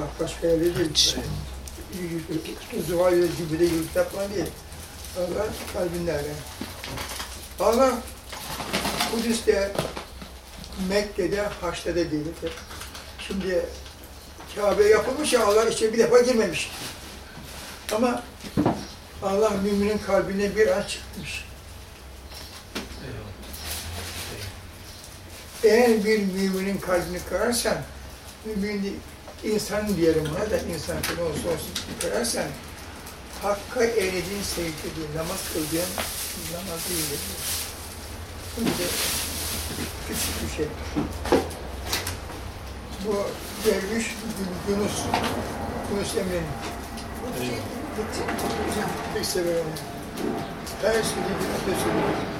Allah başka yerde değil. Zuhal gibi de yürüp yapma değil. Allah kalbinde ara. Allah Kudüs'te, Mekke'de, Haç'ta da değildir. Şimdi Kabe yapılmış ya Allah içine bir defa girmemiş. Ama Allah müminin kalbine bir an çıkmış. Eğer bir müminin kalbini kırarsan, mümin insan diyelim buna da insan kim olursa olsun kırarsan, Hakka eğlediğin sevgi değil, namaz kıldığın namaz değildir. Bu bir küçük bir şey. Bu derviş Yunus, Yunus Emre'nin. Pek severim. Her şeyi bir söylüyor.